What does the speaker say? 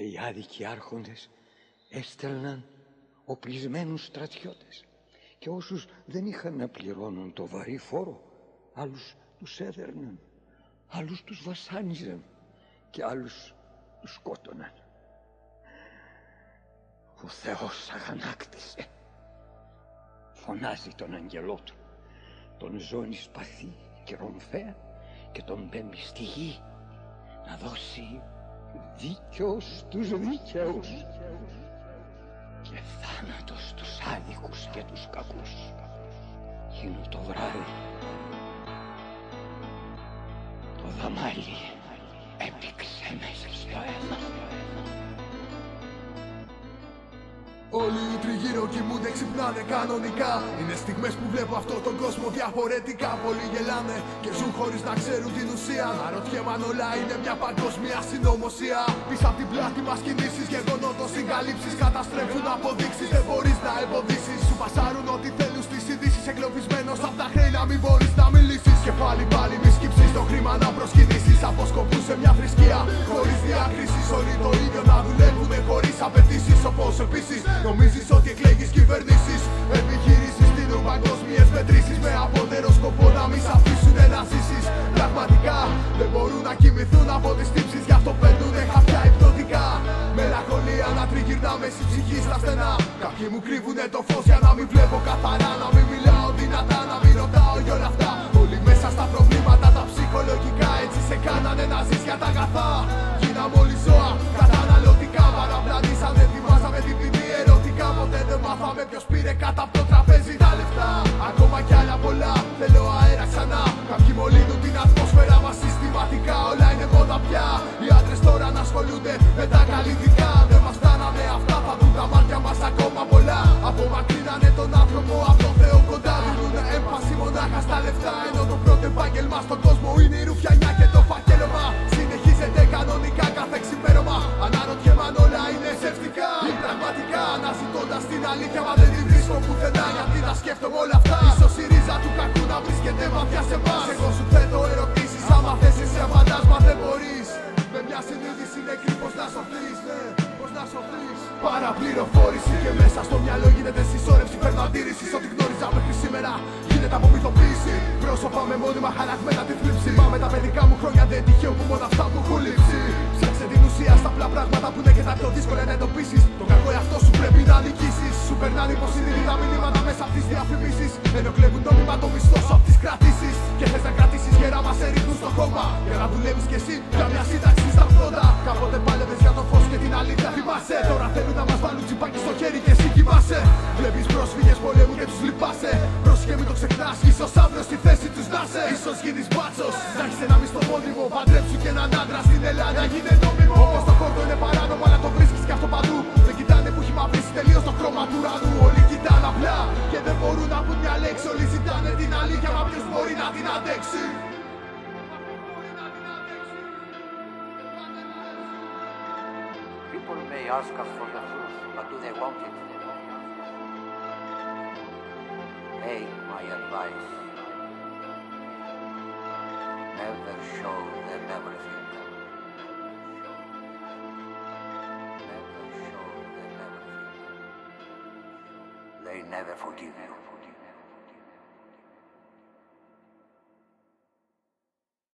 και οι άδικοι άρχοντες έστελναν οπλισμένους στρατιώτες και όσους δεν είχαν να πληρώνουν το βαρύ φόρο άλλους τους έδερναν, άλλους τους βασάνιζαν και άλλους τους σκότωναν. Ο Θεός αγανάκτησε. Φωνάζει τον αγγελό του, τον ζώνη σπαθή και ρομφέα και τον πέμπει στη γη να δώσει δίκαιος στους δίκαιους και θάνατος στους άδικους και τους κακούς. Εκείνο το βράδυ το δαμάλι έπηξε μέσα στο αίμα. Όλοι οι τριγύρω κοιμούνται, ξυπνάνε κανονικά. Είναι στιγμές που βλέπω αυτό τον κόσμο διαφορετικά. Πολλοί γελάνε και ζουν χωρίς να ξέρουν την ουσία. Να ρωτιέμαι αν όλα είναι μια παγκόσμια συνωμοσία. Πίσω από την πλάτη μας κινήσεις, γεγονότος συγκαλύψεις. Καταστρέφουν αποδείξεις, δεν μπορείς να εμποδίσεις. Σου πασάρουν ό,τι θέλουν στις ειδήσεις. Εγκλωβισμένος απ' τα χρέη να μην μπορείς να μιλήσεις. Και πάλι πάλι μη σκύψεις το χρήμα να προσκυνήσεις. Αποσκοπούν σε μια θρησκεία δουλεύουμε χωρίς απαιτήσεις. Όπως επίσης Νομίζεις ότι εκλέγεις κυβερνήσεις. Επιχειρήσεις στείλουν παγκόσμιες μετρήσεις Με απότερο σκοπό να μην σ' αφήσουν να ζήσεις. Πραγματικά δεν μπορούν να κοιμηθούν από τις τύψεις Γι' αυτό παίρνουνε χαρτιά υπνοτικά Μελαγχολία να τριγυρνά με στη ψυχή στα στενά. Κάποιοι μου κρύβουνε το φως για να μην βλέπω καθαρά. Να μην μιλάω δυνατά, να μην ρωτάω για όλα αυτά. Όλοι μέσα στα προβλήματα τα ψυχολογικά Έτσι σε κάνανε να ζεις για τα αγαθά. Γίναμε όλοι ζώα δεν μάθαμε ποιος πήρε κάτω από το τραπέζι τα λεφτά. Ακόμα κι άλλα πολλά, θέλω αέρα ξανά. Κάποιοι μολύνουν την ατμόσφαιρα μας συστηματικά. Όλα είναι μόδα πια, οι άντρες τώρα να ασχολούνται με τα καλλιτικά. Δεν μας φτάνανε αυτά, θα δουν τα μάτια μας ακόμα πολλά. Απομακρύνανε τον άνθρωπο από τον Θεό κοντά. Δίνουνε έμφαση μονάχα στα λεφτά. Ενώ το πρώτο επάγγελμα στον κόσμο είναι η ρουφιανιά και το φακέλωμα σκέφτομαι όλα αυτά. Ίσως η ρίζα του κακού να βρίσκεται βαθιά σε εμάς Εγώ σου θέτω ερωτήσεις άμα θες εσύ απαντάς μα δεν μπορείς. Με μια συνείδηση νεκρή πως να σωθείς ναι, πως να σωθείς Παραπληροφόρηση και μέσα στο μυαλό γίνεται συσσόρευση Παίρνω αντίρρηση ό,τι γνώριζα μέχρι σήμερα Γίνεται απομυθοποίηση. Πρόσωπα με μόνιμα χαραγμένα τη θλίψη. Μα με τα παιδικά μου χρόνια δεν περνάνε υποσυνείδητα μηνύματα μέσα από τις διαφημίσεις. Ενώ κλέβουν νόμιμα το μισθός σου από τις κρατήσεις. Και θες να κρατήσεις γερά μας σε ρίχνουν στο χώμα. Για να δουλεύεις κι εσύ για μια σύνταξη στα 80. Κάποτε πάλευες για το φως και την αλήθεια. Θυμάσαι τώρα θέλουν να μας βάλουν τσιπάκι στο χέρι και εσύ κοιμάσαι. Βλέπεις πρόσφυγες πολέμου και τους λυπάσαι. Πρόσχε μην το ξεχνάς, ίσως αύριο στη θέση τους να σε. σω γίνεις μπάτσος. Να έχεις ένα μισθό μόνιμο. Παντρέψου και έναν άντρα στην Ελλάδα γίνεται νόμιμο. Όπως το κόρτο είναι παράνομο, αλλά το βρίσκεις και αυτό παντού. Δεν κοιτάνε που έχει μαυρίσει τελείως το χρώμα του ουρανού. People may ask us for the truth, but do they want it? Take my advice. Never show them everything. Never show them everything. They never forgive you.